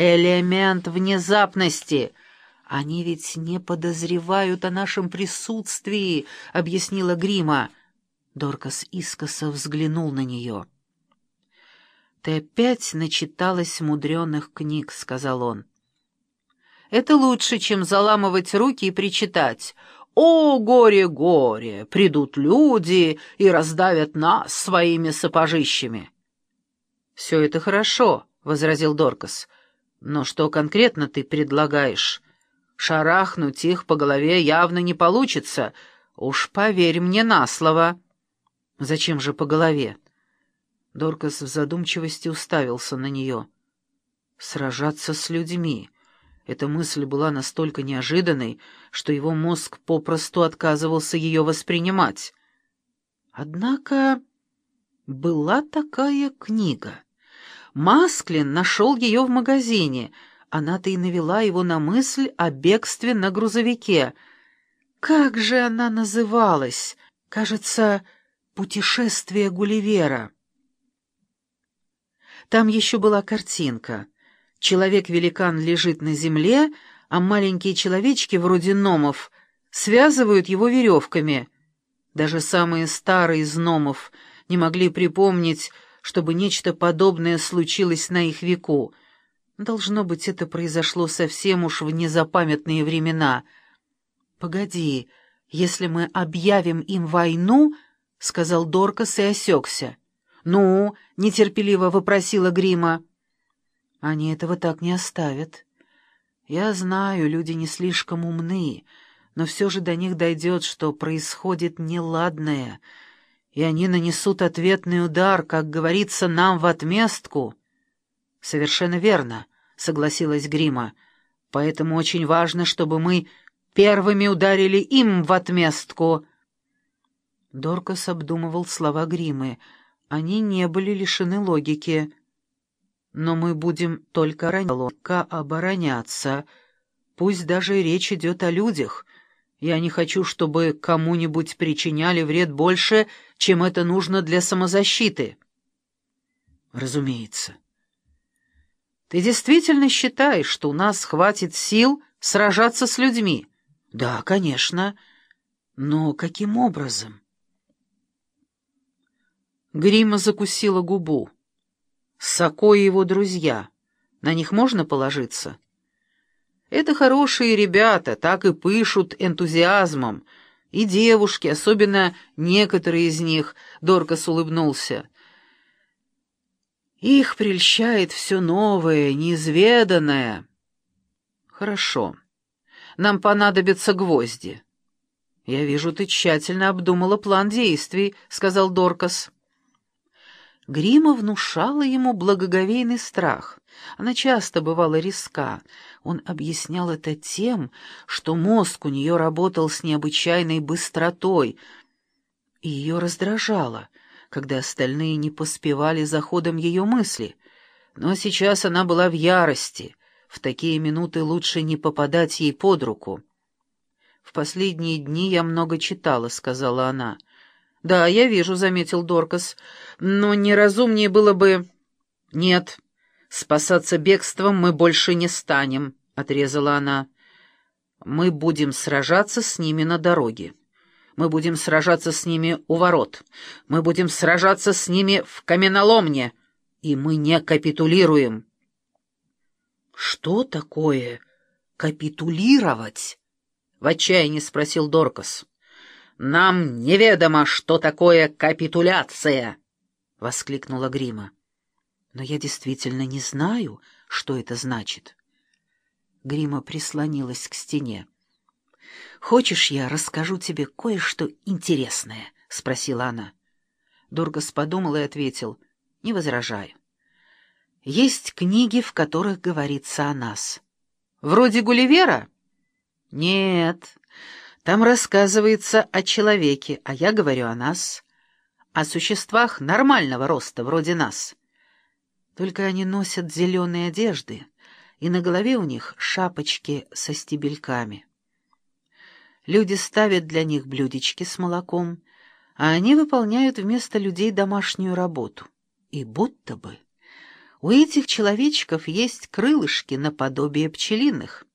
элемент внезапности. Они ведь не подозревают о нашем присутствии, — объяснила Грима. Доркас искоса взглянул на нее. «Ты опять начиталась мудреных книг», — сказал он. «Это лучше, чем заламывать руки и причитать. «О, горе, горе! Придут люди и раздавят нас своими сапожищами!» «Все это хорошо», — возразил Доркас. «Но что конкретно ты предлагаешь? Шарахнуть их по голове явно не получится. Уж поверь мне на слово». «Зачем же по голове?» Доркас в задумчивости уставился на нее. «Сражаться с людьми. Эта мысль была настолько неожиданной, что его мозг попросту отказывался ее воспринимать. Однако была такая книга. Масклин нашел ее в магазине. Она-то и навела его на мысль о бегстве на грузовике. Как же она называлась? Кажется, «Путешествие Гулливера». Там еще была картинка. Человек-великан лежит на земле, а маленькие человечки, вроде номов, связывают его веревками. Даже самые старые из номов не могли припомнить, чтобы нечто подобное случилось на их веку. Должно быть, это произошло совсем уж в незапамятные времена. «Погоди, если мы объявим им войну...» — сказал Доркас и осекся. «Ну?» — нетерпеливо вопросила Грима. Они этого так не оставят. Я знаю, люди не слишком умны, но все же до них дойдет, что происходит неладное, и они нанесут ответный удар, как говорится, нам в отместку. Совершенно верно, согласилась Грима. Поэтому очень важно, чтобы мы первыми ударили им в отместку. Доркас обдумывал слова Гримы. Они не были лишены логики. Но мы будем только обороняться. Пусть даже речь идет о людях. Я не хочу, чтобы кому-нибудь причиняли вред больше, чем это нужно для самозащиты. Разумеется. Ты действительно считаешь, что у нас хватит сил сражаться с людьми? Да, конечно. Но каким образом? Грима закусила губу. Сако и его друзья. На них можно положиться? Это хорошие ребята, так и пышут энтузиазмом. И девушки, особенно некоторые из них, Доркас улыбнулся. Их прельщает все новое, неизведанное. Хорошо. Нам понадобятся гвозди. Я вижу, ты тщательно обдумала план действий, — сказал Доркас. Грима внушала ему благоговейный страх. Она часто бывала риска. Он объяснял это тем, что мозг у нее работал с необычайной быстротой, и ее раздражало, когда остальные не поспевали за ходом ее мысли. Но сейчас она была в ярости. В такие минуты лучше не попадать ей под руку. «В последние дни я много читала», — сказала она, — «Да, я вижу», — заметил Доркас. «Но неразумнее было бы...» «Нет, спасаться бегством мы больше не станем», — отрезала она. «Мы будем сражаться с ними на дороге. Мы будем сражаться с ними у ворот. Мы будем сражаться с ними в каменоломне. И мы не капитулируем». «Что такое капитулировать?» — в отчаянии спросил Доркас. «Нам неведомо, что такое капитуляция!» — воскликнула Грима. «Но я действительно не знаю, что это значит». Грима прислонилась к стене. «Хочешь, я расскажу тебе кое-что интересное?» — спросила она. Доргас подумал и ответил. «Не возражаю. Есть книги, в которых говорится о нас». «Вроде Гулливера?» «Нет, там рассказывается о человеке, а я говорю о нас, о существах нормального роста, вроде нас. Только они носят зеленые одежды, и на голове у них шапочки со стебельками. Люди ставят для них блюдечки с молоком, а они выполняют вместо людей домашнюю работу. И будто бы У этих человечков есть крылышки наподобие пчелиных.